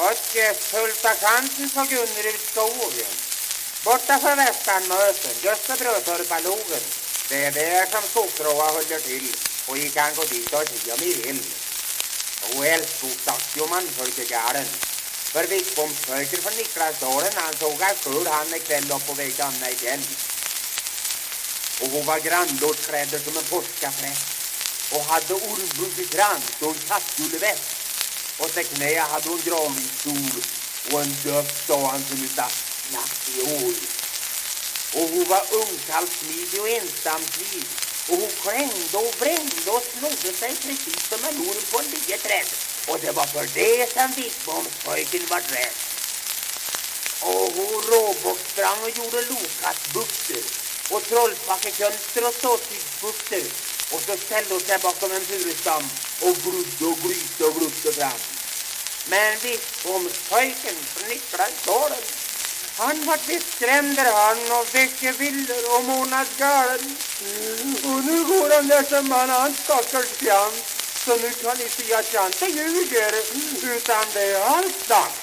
och eh, på Gunnerud skogen. Borta för Västanmösen, just vid Brötorpalogen. Det är där som skogsråa håller till och vi kan gå dit och se om vi vill. Och älskogstaxi följer manfolkegaren. För Vickbomspöker från Niklasdalen han såg att full han ikväll upp på väg till Anna i fjäll. Och hon var grannlåtsklädd som en påskapräst och hade ormbuggekrans och en kattjulleväst. Och till knä hade hon granvinsstol och en döft sa han som utav nattviol. Och hon var ungkarlsmidig och ensamtid. Och hon klängde och vrängde och snodde sig precis som en orm på en lieträd. Och det var för det som Vickbomspojken var rädd. Och hon råbocksprang och gjorde lokattbukter och trollpackekönster och såtidsbukter. Och så ställde hon sig bakom en furustam och glodde och glyste och glodde fram. Men Vickbomspojken från Niklasdalen han vart visst skrämd han och fick bilder och månad galen. Och nu går han där som han en stackars fjant. Så nu kan ni se att jag inte ljuger, utan det är allt sant.